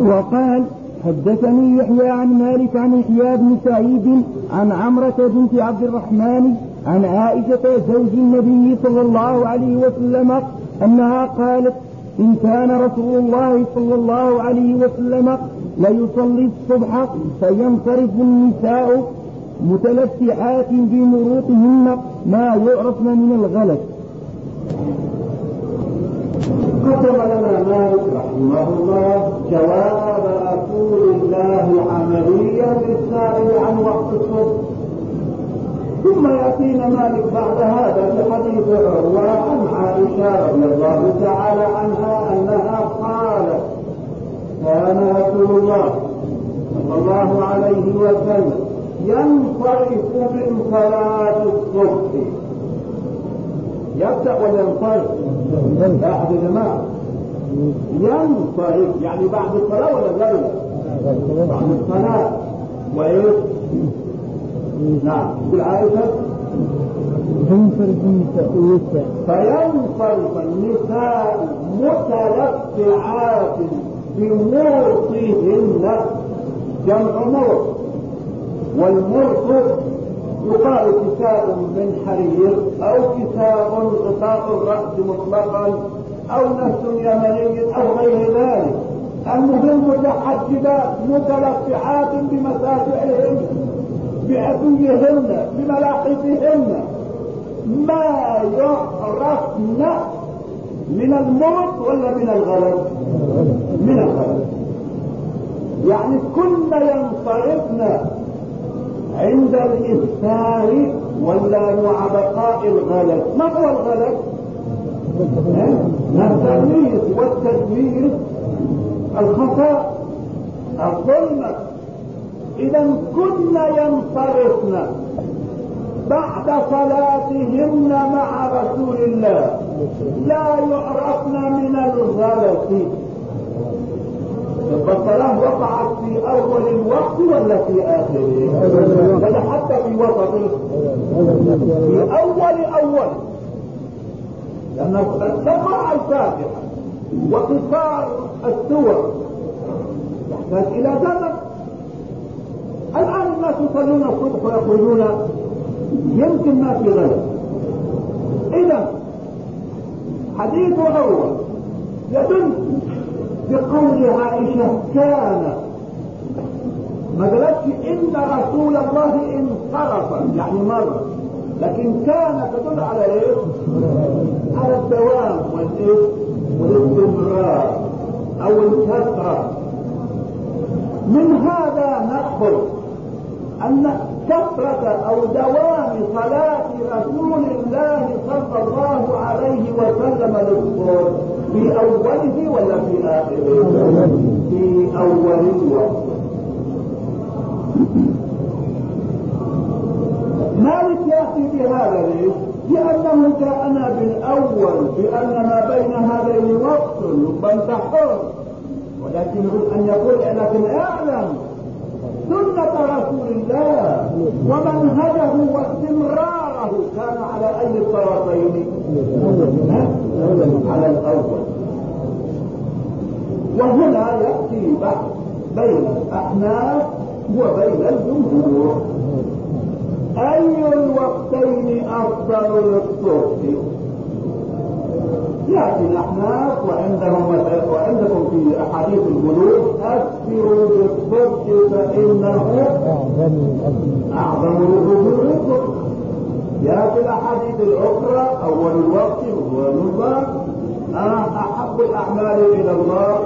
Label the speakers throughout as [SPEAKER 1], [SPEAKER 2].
[SPEAKER 1] وقال حدثني يحيى عن مالك عن يحيى بن سعيد عن عمرة بنت عبد الرحمن عن عائشة زوج النبي صلى الله عليه وسلم أنها قالت إن كان رسول الله صلى الله عليه وسلم ليصلي الصبح فينصرف النساء متلفعات بمروطهن ما يعرفن من الغلط.
[SPEAKER 2] كتب لنا مالك رحمه الله جواب رسول الله عمليا للسائل عن وقت الصبح. ثم يأتينا مالك بعد هذا بحديث عروة عن عائشة رضي الله تعالى عنها أنها قالت كان رسول الله صلى الله عليه وسلم ينصرف من صلاة الصبح. يبدا ولا ينصرف؟ بعد يا جماعة ينصرف يعني بعد الصلاة ولا قبل؟ بعد الصلاة وإيش؟ نعم تقول عائشة
[SPEAKER 1] تنصرف النساء
[SPEAKER 2] فينصرف النساء متلفعات بمرطهن جمع مرط والمرط يقال كساء من حرير أو كساء غطاء الرأس مطلقا أو نفس يمني أو غير ذلك. المهم متحجبات متلفعات بمسافعهن بعدوهن بملاحقهن ما يعرفن من الموت ولا من الغلط من الغلط يعني كن ينصرفن عند الإفطار ولا مع بقاء الغلط. ما هو الغلط؟ التمييز والتدمير. الخطأ. الظلمة إذا كن ينصرفن بعد صلاتهن مع رسول الله. لا يعرفن من الغلط. ولا في آخره؟ ولا حتى في وسطه؟ في أول أول لأنه سمع الفاتحة وقصار السور يحتاج إلى زمن الآن الناس يصلون الصبح ويقولون يمكن ما في غير إذا حديث أول يدل بقول عائشة كان ما قالتش إن رسول الله انصرف يعني مر لكن كان تدل على إيه؟ على الدوام والايه؟ والاستمرار أو الكثرة من هذا نأخذ أن كثرة أو دوام صلاة رسول الله صلى الله عليه وسلم للصور في أوله ولا في آخره؟ في الوقت مالك يأتي بهذا ليش؟ لأنه جاءنا بالأول بأن ما بين هذين وقت بل تحر ولكن أن يقول لكن أعلم سنة رسول الله ومنهجه واستمراره كان على أي الطرفين على الأول وهنا يأتي بحث بين الأحناف وبين الجمهور. أي الوقتين أفضل للصبح؟ يأتي الأحناف وعندهم وعندكم في أحاديث البلوغ أكثروا بالصدق فإنه أعظم لأجوركم يأتي الأحاديث الأخرى أول الوقت هو النظام. أنا أحب الأعمال إلى الله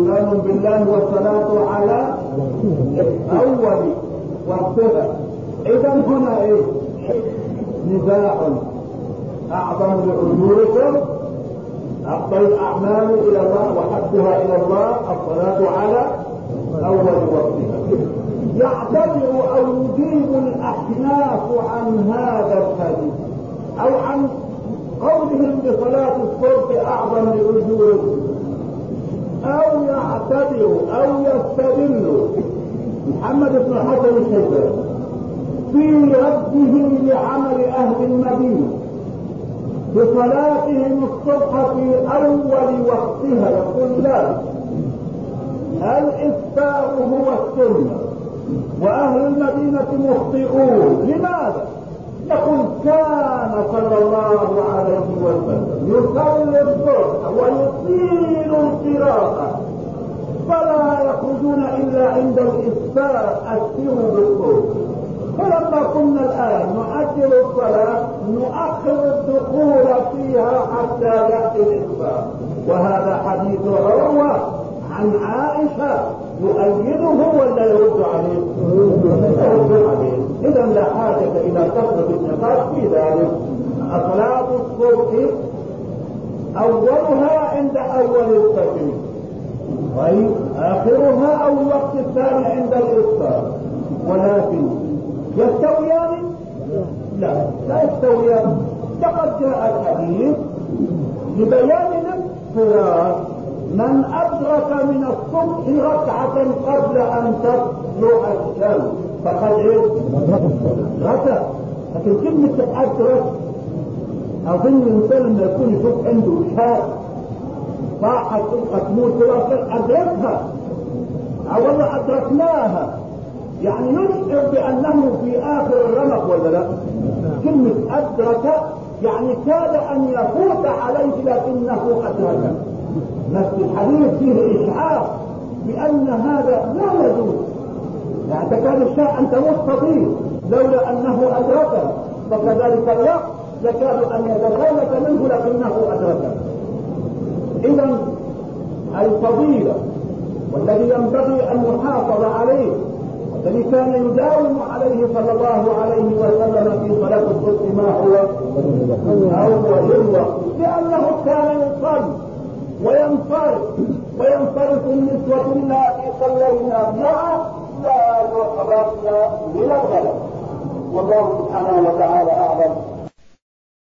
[SPEAKER 2] إيمان بالله والصلاة على أول وقتها إذا هنا إيه؟ نزاع. أعظم لأجوركم. أفضل الأعمال إلى الله وحبها إلى الله. الصلاة على أول وقتها. يعتبر أو يجيب الأحناف عن هذا الحديث. أو عن قولهم بصلاة الصبح أعظم لأجورهم أو يعتبر أو يستدل محمد بن حسن الشيباني في رده لعمل أهل المدينة. بصلاتهم الصبح في أول وقتها. يقول لا. الإسفار هو السنة. وأهل المدينة مخطئون. لماذا؟ يقول كان صلى يصلي الصبح ويطيل القراءة فلا يخرجون إلا عند الإسفار أسروا بالصوت فلما كنا الآن نؤجل الصلاة نؤخر الدخول فيها حتى يأتي الإسفار وهذا حديث عروة عن عائشة يؤيده ولا يرد عليه؟ يرد عليه إذا لا حاجة إلى كثرة النقاش في ذلك صلاة الصبح أولها عند أول الفجر طيب آخرها أو الوقت الثاني عند الإفطار. ولكن يستويان؟ لا لا يستويان. لقد جاء الحديث لبيان الاضطرار من أدرك من الصبح ركعة قبل أن تطلع الشمس فقد إيه؟ ركع لكن كلمة أدرك أظن الإنسان لما يكون يشوف عنده إشهاد صاحت تموت أدركها. أو والله أدركناها. يعني يشعر بأنه في آخر الرمق ولا لا؟ كلمة أدرك يعني كاد أن يفوت عليه لكنه أدرك. نفس الحديث فيه إشعار بأن هذا لا يجوز. يعني تكاد الشاء أن تموت فضيل لولا أنه أدركه. فكذلك الوقت يكاد أن يتخلف منه لكنه أدركه. إذا الفضيلة والذي ينبغي أن يحافظ عليه الذي كان يداوم عليه صلى الله عليه وسلم في صلاة الصبح ما هو؟ أول الوقت لأنه كان يصلي وينصرف وينصرف النسوة اللاتي صلينا معه لا يحرمن من الغلب والله سبحانه وتعالى أعلم.